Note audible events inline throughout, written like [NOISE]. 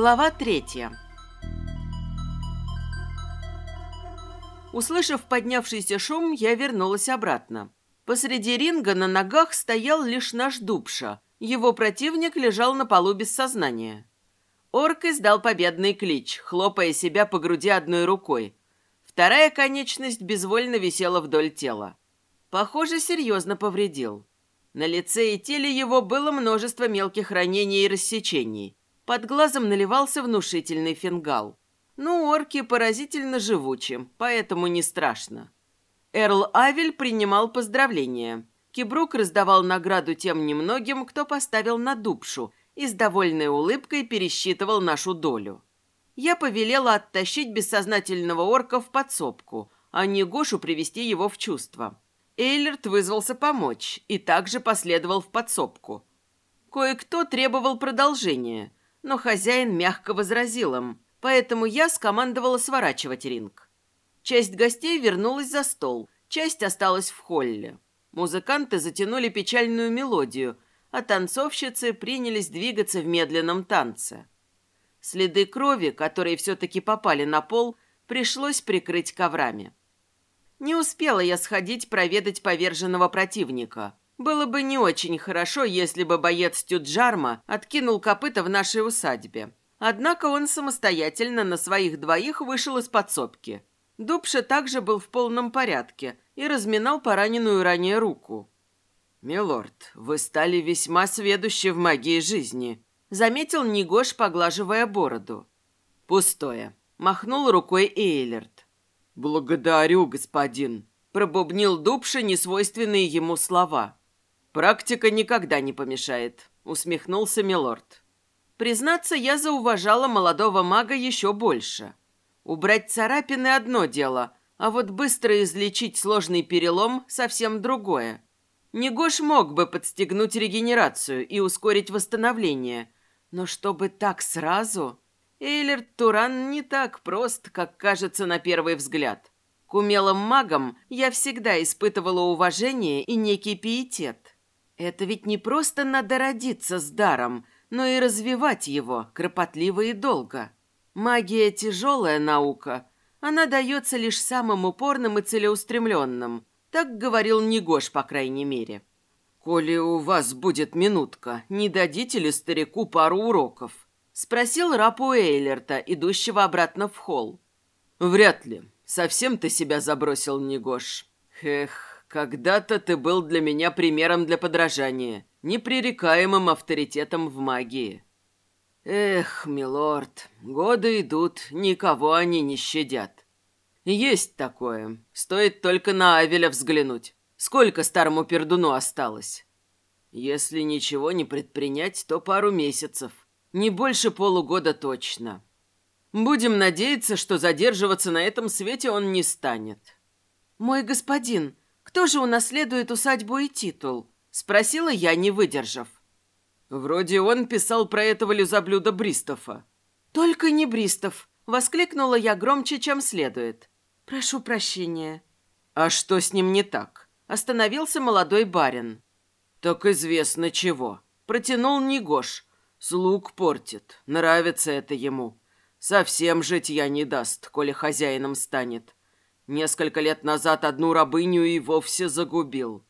Глава третья. Услышав поднявшийся шум, я вернулась обратно. Посреди ринга на ногах стоял лишь наш Дубша. Его противник лежал на полу без сознания. Орк издал победный клич, хлопая себя по груди одной рукой. Вторая конечность безвольно висела вдоль тела. Похоже, серьезно повредил. На лице и теле его было множество мелких ранений и рассечений. Под глазом наливался внушительный фингал. Ну, орки поразительно живучи, поэтому не страшно. Эрл Авель принимал поздравления. Кибрук раздавал награду тем немногим, кто поставил на дубшу, и с довольной улыбкой пересчитывал нашу долю. Я повелела оттащить бессознательного орка в подсобку, а не Гошу привести его в чувство. Эйлерт вызвался помочь и также последовал в подсобку. Кое-кто требовал продолжения, но хозяин мягко возразил им, поэтому я скомандовала сворачивать ринг. Часть гостей вернулась за стол, часть осталась в холле. Музыканты затянули печальную мелодию, а танцовщицы принялись двигаться в медленном танце. Следы крови, которые все-таки попали на пол, пришлось прикрыть коврами. Не успела я сходить проведать поверженного противника. Было бы не очень хорошо, если бы боец Тюджарма откинул копыта в нашей усадьбе. Однако он самостоятельно на своих двоих вышел из подсобки. Дубша также был в полном порядке и разминал пораненную ранее руку. «Милорд, вы стали весьма сведущи в магии жизни», — заметил Нигош, поглаживая бороду. «Пустое», — махнул рукой Эйлерт. «Благодарю, господин», — пробубнил Дубша несвойственные ему слова. «Практика никогда не помешает», — усмехнулся Милорд. Признаться, я зауважала молодого мага еще больше. Убрать царапины – одно дело, а вот быстро излечить сложный перелом – совсем другое. Негош мог бы подстегнуть регенерацию и ускорить восстановление, но чтобы так сразу... Эйлерт Туран не так прост, как кажется на первый взгляд. К умелым магам я всегда испытывала уважение и некий пиетет. Это ведь не просто надо родиться с даром, но и развивать его кропотливо и долго. Магия – тяжелая наука. Она дается лишь самым упорным и целеустремленным. Так говорил Негош, по крайней мере. «Коли у вас будет минутка, не дадите ли старику пару уроков?» Спросил рапу Эйлерта, идущего обратно в холл. «Вряд ли. Совсем ты себя забросил, Негош. Эх, когда-то ты был для меня примером для подражания, непререкаемым авторитетом в магии». «Эх, милорд, годы идут, никого они не щадят. Есть такое. Стоит только на Авеля взглянуть. Сколько старому пердуну осталось? Если ничего не предпринять, то пару месяцев. Не больше полугода точно. Будем надеяться, что задерживаться на этом свете он не станет. «Мой господин, кто же унаследует усадьбу и титул?» Спросила я, не выдержав. Вроде он писал про этого люзоблюда Бристофа. «Только не Бристов!» — воскликнула я громче, чем следует. «Прошу прощения». «А что с ним не так?» — остановился молодой барин. «Так известно чего. Протянул Негош, Слуг портит. Нравится это ему. Совсем житья не даст, коли хозяином станет. Несколько лет назад одну рабыню и вовсе загубил.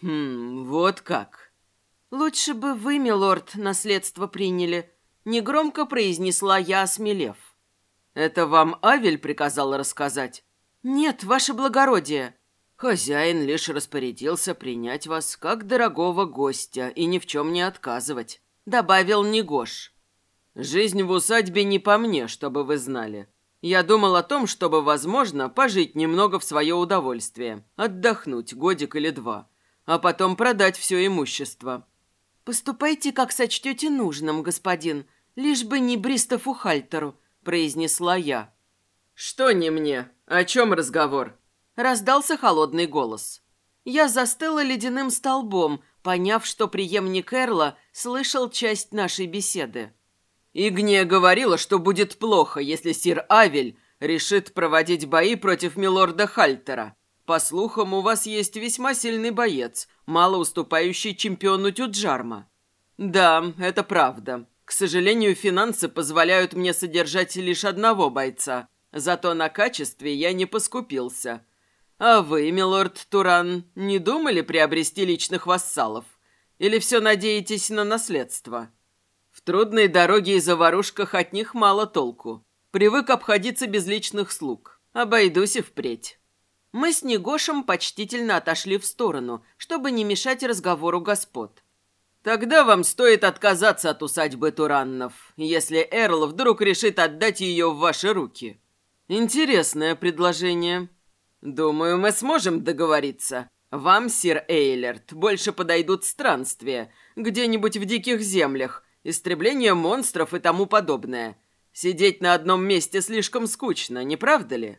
Хм, вот как. Лучше бы вы, милорд, наследство приняли. Негромко произнесла я, осмелев. Это вам Авель приказал рассказать? Нет, ваше благородие. Хозяин лишь распорядился принять вас как дорогого гостя и ни в чем не отказывать добавил Негош. «Жизнь в усадьбе не по мне, чтобы вы знали. Я думал о том, чтобы, возможно, пожить немного в свое удовольствие, отдохнуть годик или два, а потом продать все имущество». «Поступайте, как сочтете нужным, господин, лишь бы не Бристофу Хальтеру», — произнесла я. «Что не мне? О чем разговор?» — раздался холодный голос. Я застыла ледяным столбом, поняв, что преемник Эрла слышал часть нашей беседы. Игния говорила, что будет плохо, если сир Авель решит проводить бои против милорда Хальтера. По слухам, у вас есть весьма сильный боец, мало уступающий чемпиону Тюджарма. Да, это правда. К сожалению, финансы позволяют мне содержать лишь одного бойца, зато на качестве я не поскупился. А вы, милорд Туран, не думали приобрести личных вассалов? Или все надеетесь на наследство? В трудной дороге и заварушках от них мало толку. Привык обходиться без личных слуг. Обойдусь и впредь. Мы с Негошем почтительно отошли в сторону, чтобы не мешать разговору господ. Тогда вам стоит отказаться от усадьбы Тураннов, если Эрл вдруг решит отдать ее в ваши руки. Интересное предложение. Думаю, мы сможем договориться. Вам, сир Эйлерт, больше подойдут странствия, где-нибудь в диких землях, истребление монстров и тому подобное. Сидеть на одном месте слишком скучно, не правда ли?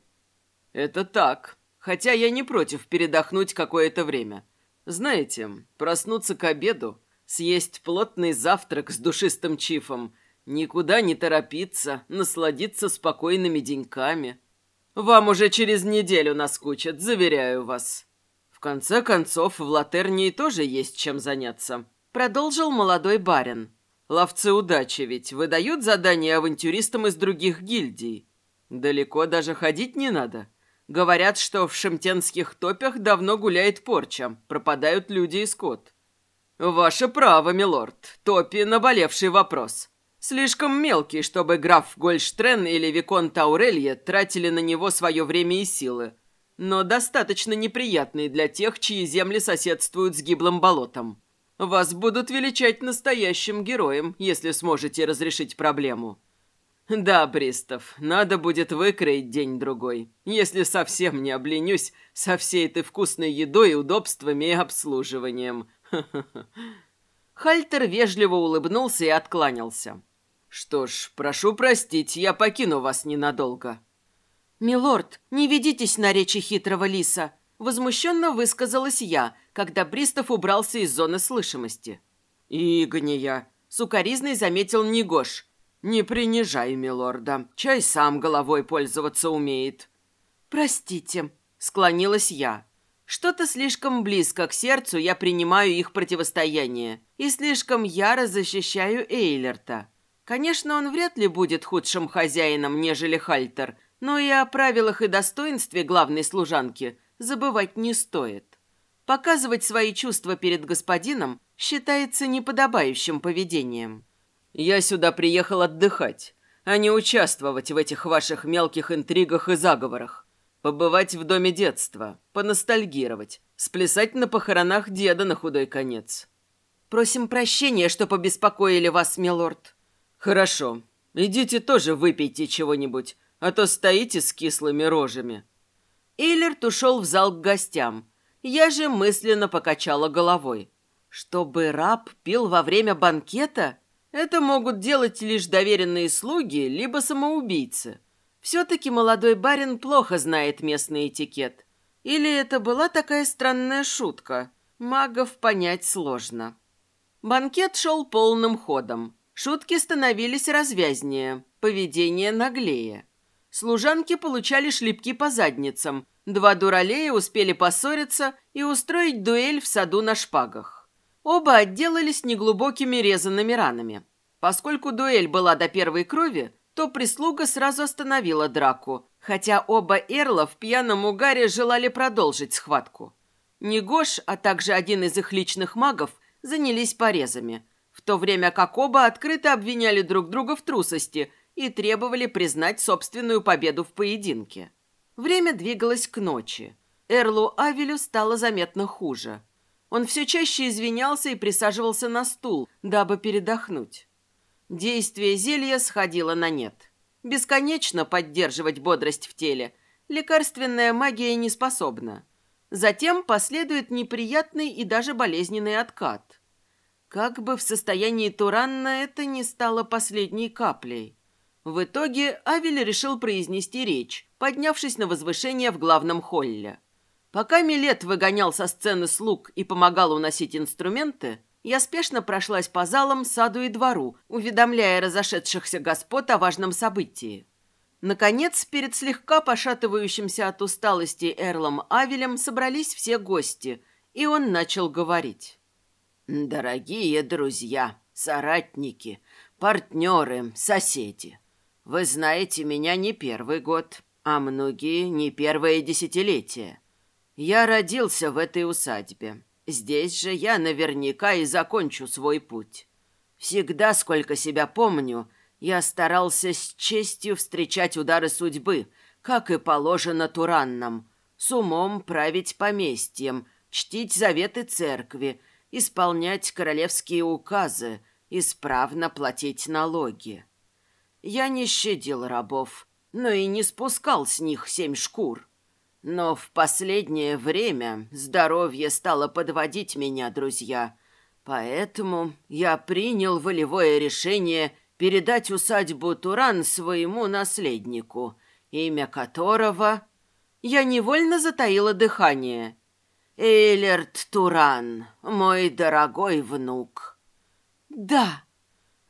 Это так. Хотя я не против передохнуть какое-то время. Знаете, проснуться к обеду, съесть плотный завтрак с душистым чифом, никуда не торопиться, насладиться спокойными деньками. Вам уже через неделю наскучат, заверяю вас. В конце концов, в Латернии тоже есть чем заняться. Продолжил молодой барин. Ловцы удачи ведь выдают задания авантюристам из других гильдий. Далеко даже ходить не надо. Говорят, что в шемтенских топях давно гуляет порча, пропадают люди и скот. Ваше право, милорд. Топи – наболевший вопрос. Слишком мелкий, чтобы граф Гольштрен или Викон Таурелье тратили на него свое время и силы. Но достаточно неприятный для тех, чьи земли соседствуют с гиблым болотом. Вас будут величать настоящим героем, если сможете разрешить проблему. «Да, Бристов, надо будет выкроить день-другой, если совсем не обленюсь со всей этой вкусной едой, удобствами и обслуживанием». [LAUGHS] Хальтер вежливо улыбнулся и откланялся. «Что ж, прошу простить, я покину вас ненадолго». «Милорд, не ведитесь на речи хитрого лиса», — возмущенно высказалась я, когда Бристов убрался из зоны слышимости. «Игния», — сукоризной заметил Негош, — «Не принижай, милорда. Чай сам головой пользоваться умеет». «Простите», — склонилась я. «Что-то слишком близко к сердцу я принимаю их противостояние и слишком яро защищаю Эйлерта. Конечно, он вряд ли будет худшим хозяином, нежели Хальтер, но и о правилах и достоинстве главной служанки забывать не стоит. Показывать свои чувства перед господином считается неподобающим поведением. Я сюда приехал отдыхать, а не участвовать в этих ваших мелких интригах и заговорах. Побывать в доме детства, поностальгировать, сплясать на похоронах деда на худой конец. Просим прощения, что побеспокоили вас, милорд. Хорошо. Идите тоже выпейте чего-нибудь, а то стоите с кислыми рожами. Эйлерт ушел в зал к гостям. Я же мысленно покачала головой. Чтобы раб пил во время банкета? Это могут делать лишь доверенные слуги, либо самоубийцы. Все-таки молодой барин плохо знает местный этикет. Или это была такая странная шутка? Магов понять сложно. Банкет шел полным ходом. Шутки становились развязнее, поведение наглее. Служанки получали шлепки по задницам. Два дуралея успели поссориться и устроить дуэль в саду на шпагах. Оба отделались неглубокими резанными ранами. Поскольку дуэль была до первой крови, то прислуга сразу остановила драку, хотя оба Эрла в пьяном угаре желали продолжить схватку. Негош, а также один из их личных магов, занялись порезами, в то время как оба открыто обвиняли друг друга в трусости и требовали признать собственную победу в поединке. Время двигалось к ночи. Эрлу Авелю стало заметно хуже – он все чаще извинялся и присаживался на стул, дабы передохнуть. Действие зелья сходило на нет. Бесконечно поддерживать бодрость в теле лекарственная магия не способна. Затем последует неприятный и даже болезненный откат. Как бы в состоянии Туранна это не стало последней каплей. В итоге Авель решил произнести речь, поднявшись на возвышение в главном холле. Пока Милет выгонял со сцены слуг и помогал уносить инструменты, я спешно прошлась по залам, саду и двору, уведомляя разошедшихся господ о важном событии. Наконец, перед слегка пошатывающимся от усталости Эрлом Авелем собрались все гости, и он начал говорить. «Дорогие друзья, соратники, партнеры, соседи. Вы знаете меня не первый год, а многие не первое десятилетие. Я родился в этой усадьбе. Здесь же я наверняка и закончу свой путь. Всегда, сколько себя помню, я старался с честью встречать удары судьбы, как и положено Тураннам, с умом править поместьем, чтить заветы церкви, исполнять королевские указы, исправно платить налоги. Я не щадил рабов, но и не спускал с них семь шкур. Но в последнее время здоровье стало подводить меня, друзья. Поэтому я принял волевое решение передать усадьбу Туран своему наследнику, имя которого... Я невольно затаила дыхание. Эйлерт Туран, мой дорогой внук. Да,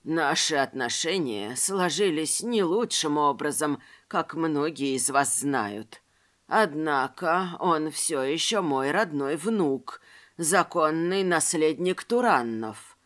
наши отношения сложились не лучшим образом, как многие из вас знают. Однако он все еще мой родной внук, законный наследник Тураннов.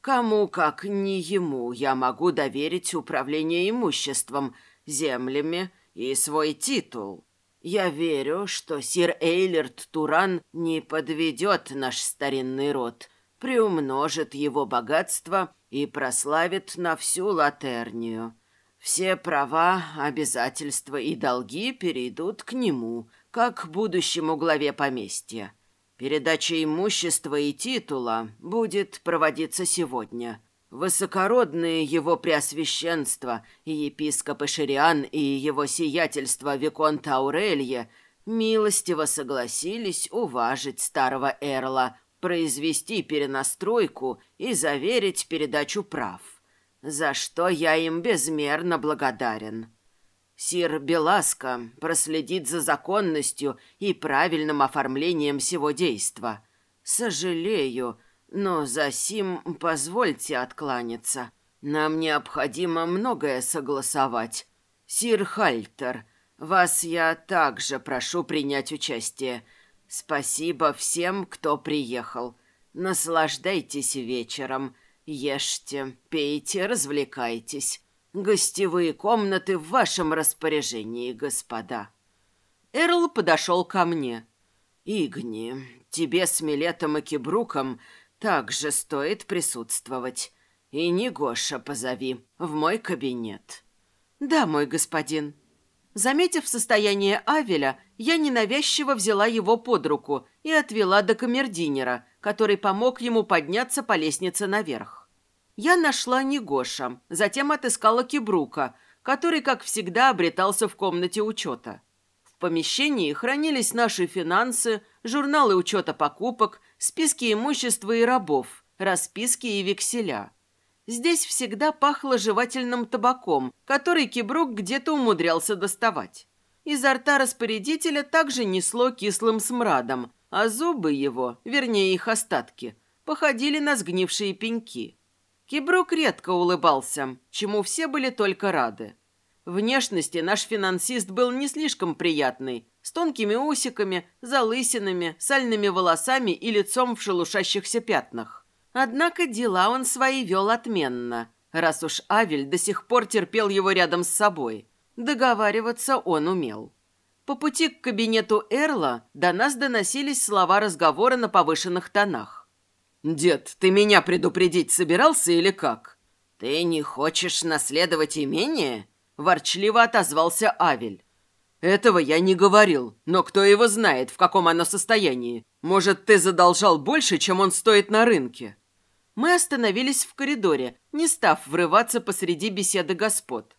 Кому, как не ему, я могу доверить управление имуществом, землями и свой титул. Я верю, что сир Эйлерт Туран не подведет наш старинный род, приумножит его богатство и прославит на всю Латернию. Все права, обязательства и долги перейдут к нему, как будущему главе поместья. Передача имущества и титула будет проводиться сегодня. Высокородные его преосвященство епископ Шириан и его сиятельство Виконт Аурелье милостиво согласились уважить старого Эрла, произвести перенастройку и заверить передачу прав, за что я им безмерно благодарен. Сир Беласко проследит за законностью и правильным оформлением всего действа. Сожалею, но за сим позвольте откланяться. Нам необходимо многое согласовать. Сир Хальтер, вас я также прошу принять участие. Спасибо всем, кто приехал. Наслаждайтесь вечером. Ешьте, пейте, развлекайтесь. Гостевые комнаты в вашем распоряжении, господа. Эрл подошел ко мне. Игни, тебе с Милетом и Кибруком также стоит присутствовать. И не Гоша позови в мой кабинет. Да, мой господин. Заметив состояние Авеля, я ненавязчиво взяла его под руку и отвела до камердинера, который помог ему подняться по лестнице наверх. Я нашла Негоша, затем отыскала Кибрука, который, как всегда, обретался в комнате учета. В помещении хранились наши финансы, журналы учета покупок, списки имущества и рабов, расписки и векселя. Здесь всегда пахло жевательным табаком, который Кибрук где-то умудрялся доставать. Изо рта распорядителя также несло кислым смрадом, а зубы его, вернее их остатки, походили на сгнившие пеньки. Кибрук редко улыбался, чему все были только рады. Внешности наш финансист был не слишком приятный, с тонкими усиками, залысинами, сальными волосами и лицом в шелушащихся пятнах. Однако дела он свои вел отменно, раз уж Авель до сих пор терпел его рядом с собой. Договариваться он умел. По пути к кабинету Эрла до нас доносились слова разговора на повышенных тонах. «Дед, ты меня предупредить собирался или как?» «Ты не хочешь наследовать имение?» Ворчливо отозвался Авель. «Этого я не говорил, но кто его знает, в каком оно состоянии. Может, ты задолжал больше, чем он стоит на рынке?» Мы остановились в коридоре, не став врываться посреди беседы господ.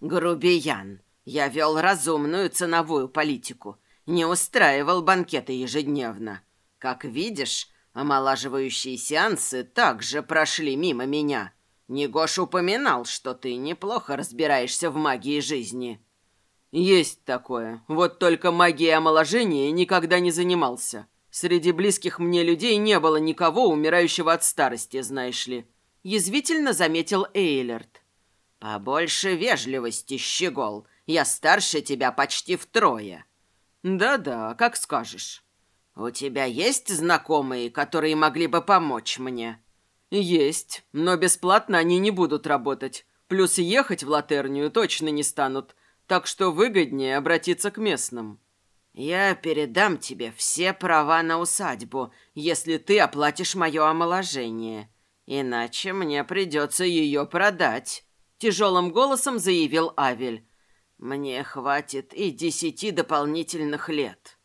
«Грубиян, я вел разумную ценовую политику, не устраивал банкеты ежедневно. Как видишь, Омолаживающие сеансы также прошли мимо меня. Негош упоминал, что ты неплохо разбираешься в магии жизни. Есть такое. Вот только магией омоложения никогда не занимался. Среди близких мне людей не было никого, умирающего от старости, знаешь ли. Язвительно заметил Эйлерт. Побольше вежливости, щегол. Я старше тебя почти втрое. Да-да, как скажешь. «У тебя есть знакомые, которые могли бы помочь мне?» Есть, но бесплатно они не будут работать. Плюс ехать в Латернию точно не станут, так что выгоднее обратиться к местным. Я передам тебе все права на усадьбу, если ты оплатишь мое омоложение. Иначе мне придется ее продать», — тяжелым голосом заявил Авель. «Мне хватит и десяти дополнительных лет».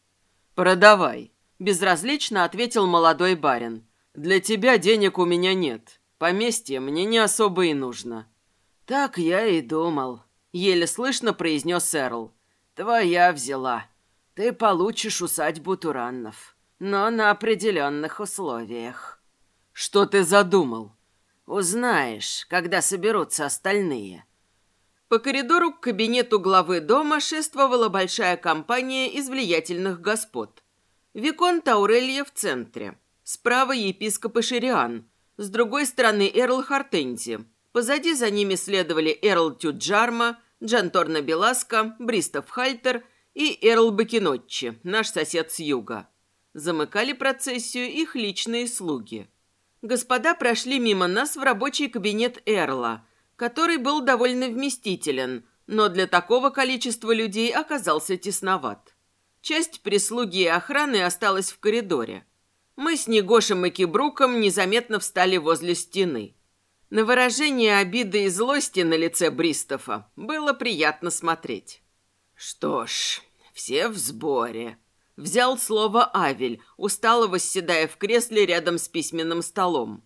«Продавай», — безразлично ответил молодой барин. «Для тебя денег у меня нет. Поместье мне не особо и нужно». «Так я и думал», — еле слышно произнес Эрл. «Твоя взяла. Ты получишь усадьбу Тураннов, но на определенных условиях». «Что ты задумал?» «Узнаешь, когда соберутся остальные». По коридору к кабинету главы дома шествовала большая компания из влиятельных господ. Викон Таурелья в центре. Справа епископ Ишириан. С другой стороны Эрл Хартенти. Позади за ними следовали Эрл Тюджарма, Джанторна Беласка, Бристов Хальтер и Эрл Бакинотчи, наш сосед с юга. Замыкали процессию их личные слуги. Господа прошли мимо нас в рабочий кабинет Эрла, который был довольно вместителен, но для такого количества людей оказался тесноват. Часть прислуги и охраны осталась в коридоре. Мы с Негошем и Кибруком незаметно встали возле стены. На выражение обиды и злости на лице Бристофа было приятно смотреть. «Что ж, все в сборе», — взял слово Авель, устало восседая в кресле рядом с письменным столом.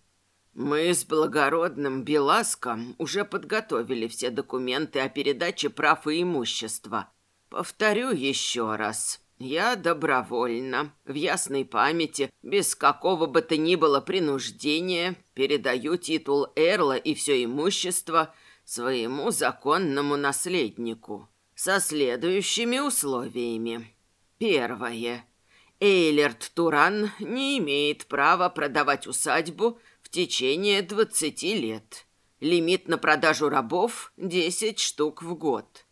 «Мы с благородным Беласком уже подготовили все документы о передаче прав и имущества. Повторю еще раз. Я добровольно, в ясной памяти, без какого бы то ни было принуждения, передаю титул Эрла и все имущество своему законному наследнику со следующими условиями. Первое. Эйлерт Туран не имеет права продавать усадьбу в течение 20 лет. Лимит на продажу рабов – 10 штук в год.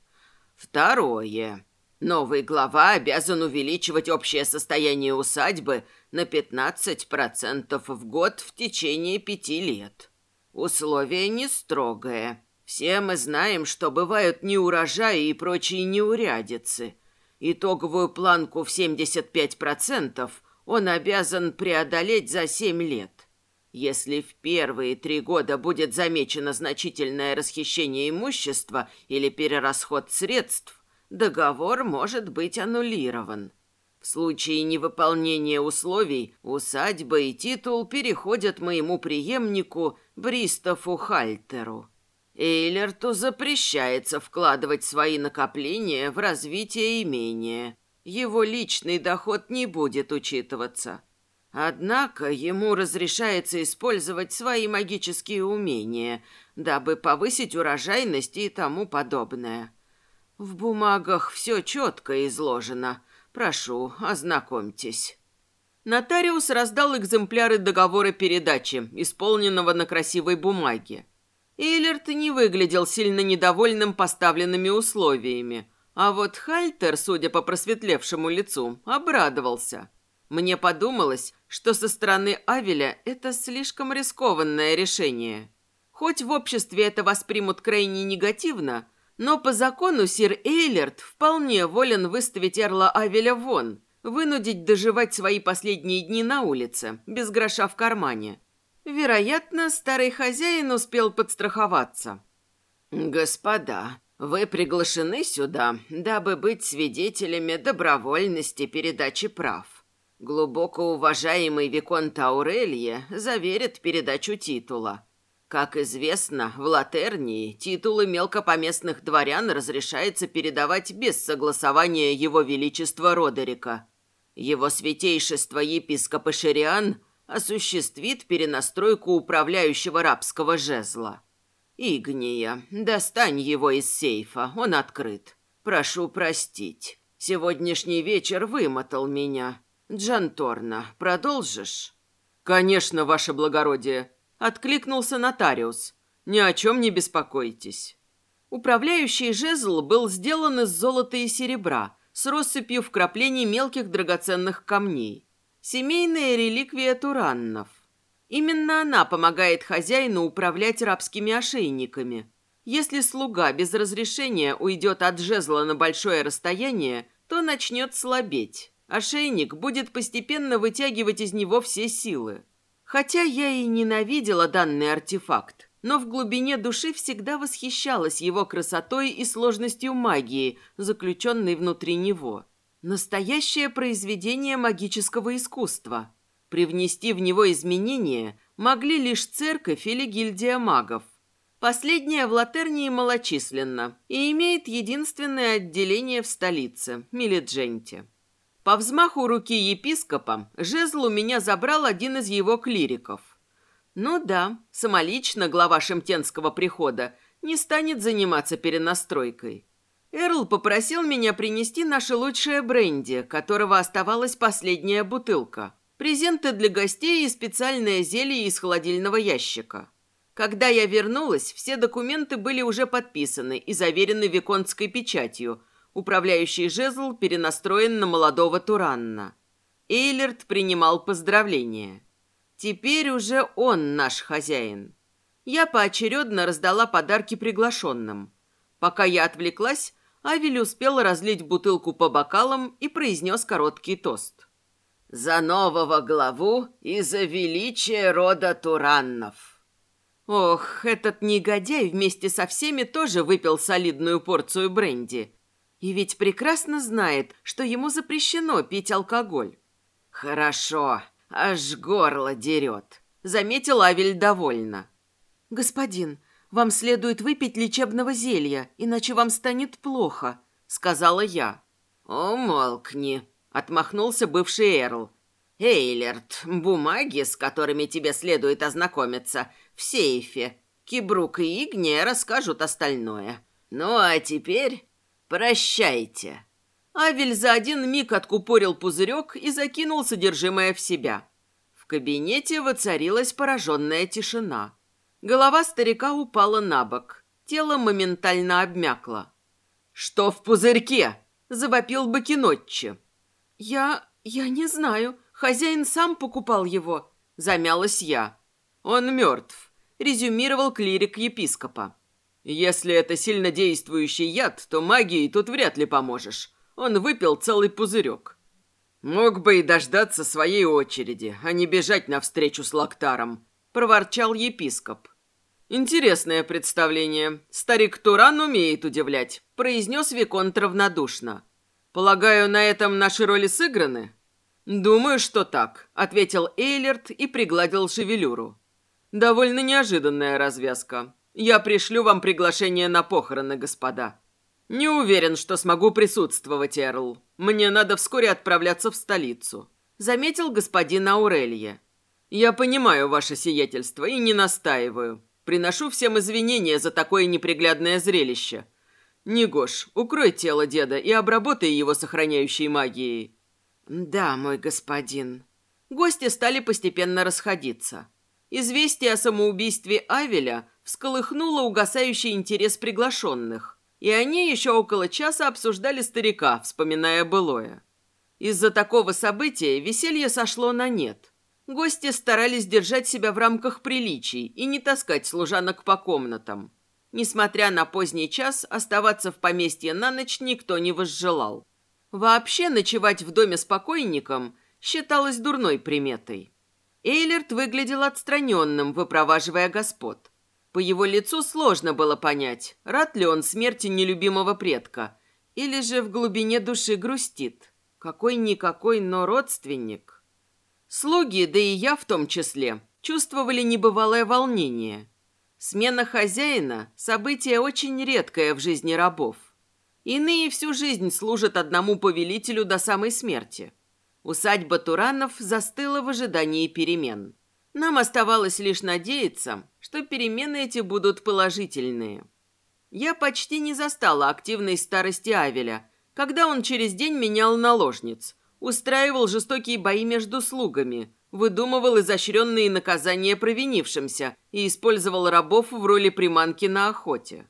Второе. Новый глава обязан увеличивать общее состояние усадьбы на 15% в год в течение пяти лет. Условие не строгое. Все мы знаем, что бывают неурожаи и прочие неурядицы. Итоговую планку в 75% он обязан преодолеть за 7 лет. Если в первые три года будет замечено значительное расхищение имущества или перерасход средств, договор может быть аннулирован. В случае невыполнения условий усадьба и титул переходят моему преемнику Бристофу Хальтеру. Эйлерту запрещается вкладывать свои накопления в развитие имения. Его личный доход не будет учитываться. Однако ему разрешается использовать свои магические умения, дабы повысить урожайность и тому подобное. В бумагах все четко изложено. Прошу, ознакомьтесь. Нотариус раздал экземпляры договора передачи, исполненного на красивой бумаге. Эйлерт не выглядел сильно недовольным поставленными условиями, а вот Хальтер, судя по просветлевшему лицу, обрадовался. Мне подумалось, что со стороны Авеля это слишком рискованное решение. Хоть в обществе это воспримут крайне негативно – но по закону сир Эйлерт вполне волен выставить Эрла Авеля вон, вынудить доживать свои последние дни на улице, без гроша в кармане. Вероятно, старый хозяин успел подстраховаться. «Господа, вы приглашены сюда, дабы быть свидетелями добровольности передачи прав. Глубоко уважаемый Виконт Аурелье заверит передачу титула». Как известно, в Латернии титулы мелкопоместных дворян разрешается передавать без согласования его величества Родерика. Его святейшество епископ Шериан осуществит перенастройку управляющего рабского жезла. Игния, достань его из сейфа, он открыт. Прошу простить. Сегодняшний вечер вымотал меня. Джанторна, продолжишь? Конечно, ваше благородие. Откликнулся нотариус. «Ни о чем не беспокойтесь». Управляющий жезл был сделан из золота и серебра, с россыпью вкраплений мелких драгоценных камней. Семейная реликвия Тураннов. Именно она помогает хозяину управлять рабскими ошейниками. Если слуга без разрешения уйдет от жезла на большое расстояние, то начнет слабеть. Ошейник будет постепенно вытягивать из него все силы. Хотя я и ненавидела данный артефакт, но в глубине души всегда восхищалась его красотой и сложностью магии, заключенной внутри него. Настоящее произведение магического искусства. Привнести в него изменения могли лишь церковь или гильдия магов. Последняя в Латернии малочисленна и имеет единственное отделение в столице – Милидженте. По взмаху руки епископа жезл у меня забрал один из его клириков. Ну да, самолично глава шемтенского прихода не станет заниматься перенастройкой. Эрл попросил меня принести наше лучшее бренди, которого оставалась последняя бутылка. Презенты для гостей и специальное зелье из холодильного ящика. Когда я вернулась, все документы были уже подписаны и заверены виконтской печатью. Управляющий жезл перенастроен на молодого Туранна. Эйлерт принимал поздравления. Теперь уже он наш хозяин. Я поочередно раздала подарки приглашенным. Пока я отвлеклась, Авель успел разлить бутылку по бокалам и произнес короткий тост. «За нового главу и за величие рода Тураннов!» Ох, этот негодяй вместе со всеми тоже выпил солидную порцию бренди. И ведь прекрасно знает, что ему запрещено пить алкоголь. «Хорошо, Аж горло дерет. Заметил Авель довольно. «Господин, вам следует выпить лечебного зелья, иначе вам станет плохо», — сказала я. «Умолкни», — отмахнулся бывший Эрл. «Эйлерт, бумаги, с которыми тебе следует ознакомиться, в сейфе. Кибрук и Игния расскажут остальное. Ну а теперь прощайте». Авель за один миг откупорил пузырек и закинул содержимое в себя. В кабинете воцарилась пораженная тишина. Голова старика упала на бок. Тело моментально обмякло. «Что в пузырьке?» – завопил Бакинотчи. «Я... я не знаю. Хозяин сам покупал его», – замялась я. «Он мертв», – резюмировал клирик епископа. «Если это сильно действующий яд, то магией тут вряд ли поможешь он выпил целый пузырек. «Мог бы и дождаться своей очереди, а не бежать навстречу с Лактаром», — проворчал епископ. «Интересное представление. Старик Туран умеет удивлять», — произнес Виконт равнодушно. «Полагаю, на этом наши роли сыграны?» «Думаю, что так», — ответил Эйлерт и пригладил шевелюру. «Довольно неожиданная развязка. Я пришлю вам приглашение на похороны, господа». «Не уверен, что смогу присутствовать, Эрл. Мне надо вскоре отправляться в столицу», — заметил господин Аурелье. «Я понимаю ваше сиятельство и не настаиваю. Приношу всем извинения за такое неприглядное зрелище. Негош, укрой тело деда и обработай его сохраняющей магией». «Да, мой господин». Гости стали постепенно расходиться. Известие о самоубийстве Авеля всколыхнуло угасающий интерес приглашенных и они еще около часа обсуждали старика, вспоминая былое. Из-за такого события веселье сошло на нет. Гости старались держать себя в рамках приличий и не таскать служанок по комнатам. Несмотря на поздний час, оставаться в поместье на ночь никто не возжелал. Вообще ночевать в доме с покойником считалось дурной приметой. Эйлерт выглядел отстраненным, выпроваживая господ. По его лицу сложно было понять, рад ли он смерти нелюбимого предка, или же в глубине души грустит. Какой-никакой, но родственник. Слуги, да и я в том числе, чувствовали небывалое волнение. Смена хозяина – событие очень редкое в жизни рабов. Иные всю жизнь служат одному повелителю до самой смерти. Усадьба Туранов застыла в ожидании перемен. Нам оставалось лишь надеяться, что перемены эти будут положительные. Я почти не застала активной старости Авеля, когда он через день менял наложниц, устраивал жестокие бои между слугами, выдумывал изощренные наказания провинившимся и использовал рабов в роли приманки на охоте.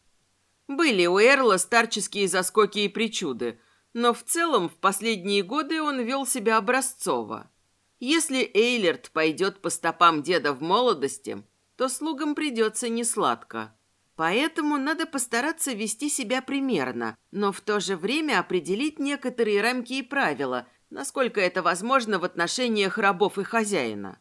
Были у Эрла старческие заскоки и причуды, но в целом в последние годы он вел себя образцово. Если Эйлерт пойдет по стопам деда в молодости, то слугам придется несладко. Поэтому надо постараться вести себя примерно, но в то же время определить некоторые рамки и правила, насколько это возможно в отношениях рабов и хозяина.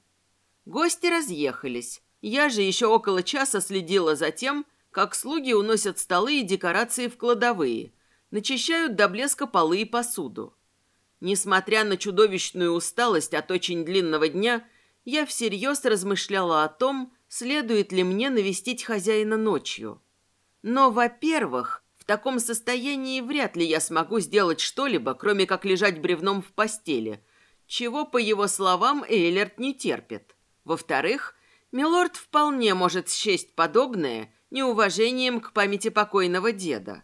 Гости разъехались. Я же еще около часа следила за тем, как слуги уносят столы и декорации в кладовые, начищают до блеска полы и посуду. Несмотря на чудовищную усталость от очень длинного дня, я всерьез размышляла о том, следует ли мне навестить хозяина ночью. Но, во-первых, таком состоянии вряд ли я смогу сделать что-либо, кроме как лежать бревном в постели, чего, по его словам, Эйлерт не терпит. Во-вторых, Милорд вполне может счесть подобное неуважением к памяти покойного деда.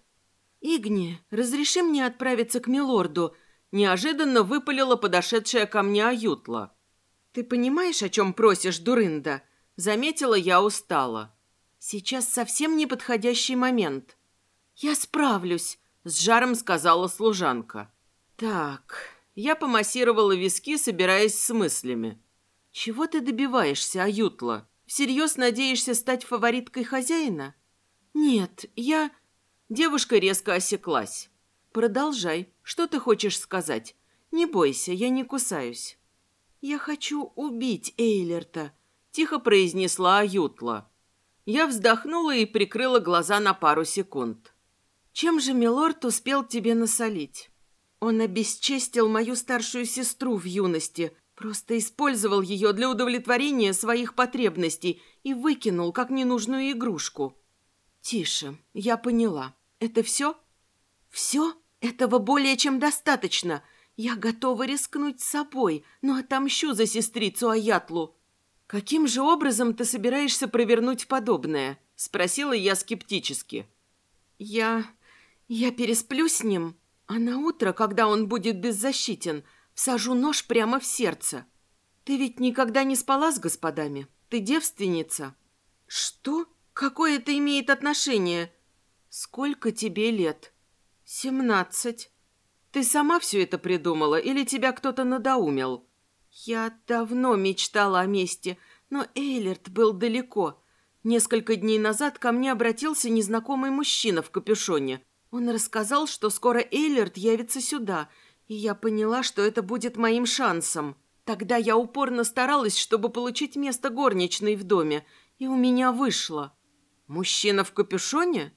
«Игни, разреши мне отправиться к Милорду», неожиданно выпалила подошедшая ко мне Аютла. «Ты понимаешь, о чем просишь, дурында?» Заметила я устало. «Сейчас совсем неподходящий момент». «Я справлюсь», — с жаром сказала служанка. «Так...» Я помассировала виски, собираясь с мыслями. «Чего ты добиваешься, Аютла? Всерьез надеешься стать фавориткой хозяина?» «Нет, я...» Девушка резко осеклась. «Продолжай. Что ты хочешь сказать? Не бойся, я не кусаюсь». «Я хочу убить Эйлерта», — тихо произнесла Аютла. Я вздохнула и прикрыла глаза на пару секунд. «Чем же Милорд успел тебе насолить?» «Он обесчестил мою старшую сестру в юности, просто использовал ее для удовлетворения своих потребностей и выкинул как ненужную игрушку». «Тише, я поняла. Это все?» «Все?» Этого более чем достаточно. Я готова рискнуть собой, но отомщу за сестрицу Аятлу. Каким же образом ты собираешься провернуть подобное? Спросила я скептически. Я... я пересплю с ним, а на утро, когда он будет беззащитен, всажу нож прямо в сердце. Ты ведь никогда не спала с господами? Ты девственница. Что? Какое это имеет отношение? Сколько тебе лет? «Семнадцать. Ты сама все это придумала или тебя кто-то надоумил?» «Я давно мечтала о месте, но Эйлерт был далеко. Несколько дней назад ко мне обратился незнакомый мужчина в капюшоне. Он рассказал, что скоро Эйлерт явится сюда, и я поняла, что это будет моим шансом. Тогда я упорно старалась, чтобы получить место горничной в доме, и у меня вышло». «Мужчина в капюшоне?»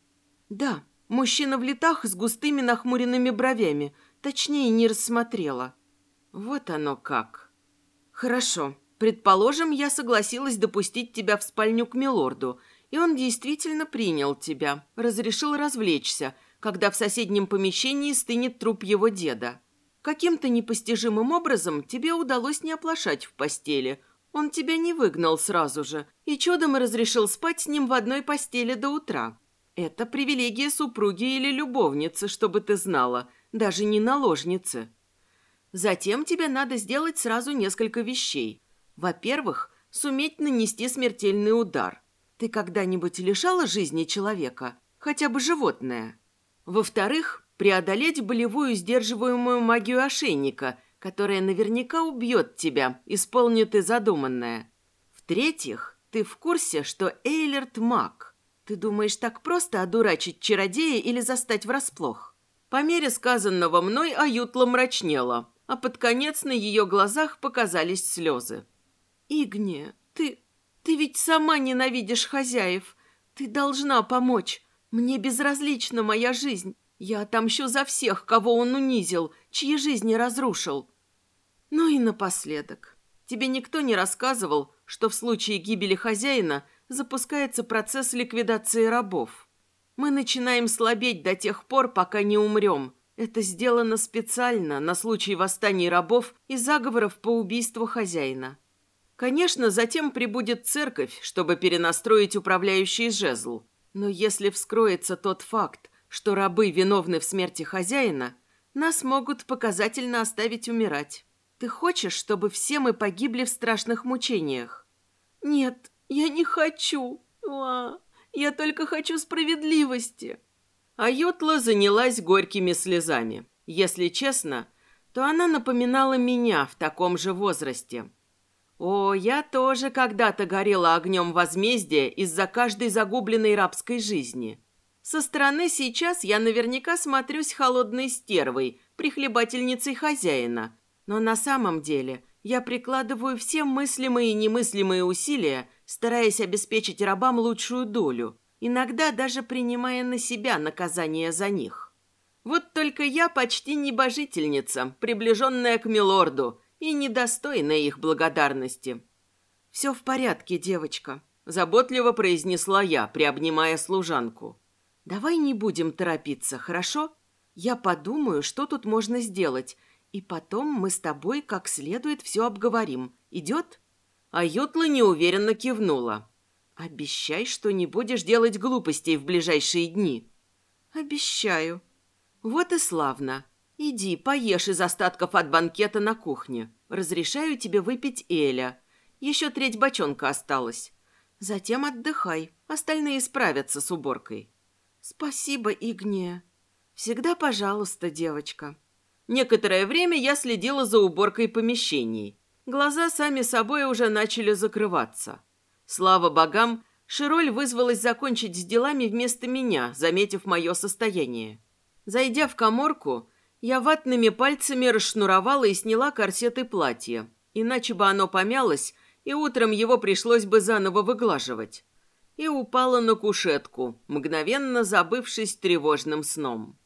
«Да, Мужчина в летах с густыми нахмуренными бровями. Точнее, не рассмотрела. Вот оно как. Хорошо. Предположим, я согласилась допустить тебя в спальню к милорду, и он действительно принял тебя, разрешил развлечься, когда в соседнем помещении стынет труп его деда. Каким-то непостижимым образом тебе удалось не оплошать в постели. Он тебя не выгнал сразу же и чудом разрешил спать с ним в одной постели до утра. Это привилегия супруги или любовницы, чтобы ты знала, даже не наложницы. Затем тебе надо сделать сразу несколько вещей. Во-первых, суметь нанести смертельный удар. Ты когда-нибудь лишала жизни человека, хотя бы животное? Во-вторых, преодолеть болевую сдерживаемую магию ошейника, которая наверняка убьет тебя, исполнит и задуманное. В-третьих, ты в курсе, что Эйлерт маг. Ты думаешь, так просто одурачить чародея или застать врасплох? По мере сказанного мной Аютла мрачнела, а под конец на ее глазах показались слезы. «Игния, ты... ты ведь сама ненавидишь хозяев. Ты должна помочь. Мне безразлична моя жизнь. Я отомщу за всех, кого он унизил, чьи жизни разрушил. Ну и напоследок. Тебе никто не рассказывал, что в случае гибели хозяина – запускается процесс ликвидации рабов. Мы начинаем слабеть до тех пор, пока не умрем. Это сделано специально на случай восстаний рабов и заговоров по убийству хозяина. Конечно, затем прибудет церковь, чтобы перенастроить управляющий жезл. Но если вскроется тот факт, что рабы виновны в смерти хозяина, нас могут показательно оставить умирать. Ты хочешь, чтобы все мы погибли в страшных мучениях? Нет, «Я не хочу! А, я только хочу справедливости!» А Ютла занялась горькими слезами. Если честно, то она напоминала меня в таком же возрасте. О, я тоже когда-то горела огнем возмездия из-за каждой загубленной рабской жизни. Со стороны сейчас я наверняка смотрюсь холодной стервой, прихлебательницей хозяина, но на самом деле я прикладываю все мыслимые и немыслимые усилия, стараясь обеспечить рабам лучшую долю, иногда даже принимая на себя наказание за них. Вот только я почти небожительница, приближенная к милорду и недостойная их благодарности. «Все в порядке, девочка», – заботливо произнесла я, приобнимая служанку. «Давай не будем торопиться, хорошо? Я подумаю, что тут можно сделать, и потом мы с тобой как следует все обговорим. Идет?» А Ютла неуверенно кивнула. «Обещай, что не будешь делать глупостей в ближайшие дни». «Обещаю», «Вот и славно. Иди, поешь из остатков от банкета на кухне. Разрешаю тебе выпить Эля. Еще треть бочонка осталась. Затем отдыхай. Остальные справятся с уборкой». «Спасибо, Игния. Всегда пожалуйста, девочка». Некоторое время я следила за уборкой помещений. Глаза сами собой уже начали закрываться. Слава богам, Широль вызвалась закончить с делами вместо меня, заметив мое состояние. Зайдя в коморку, я ватными пальцами расшнуровала и сняла корсет и платье, иначе бы оно помялось, и утром его пришлось бы заново выглаживать. И упала на кушетку, мгновенно забывшись тревожным сном.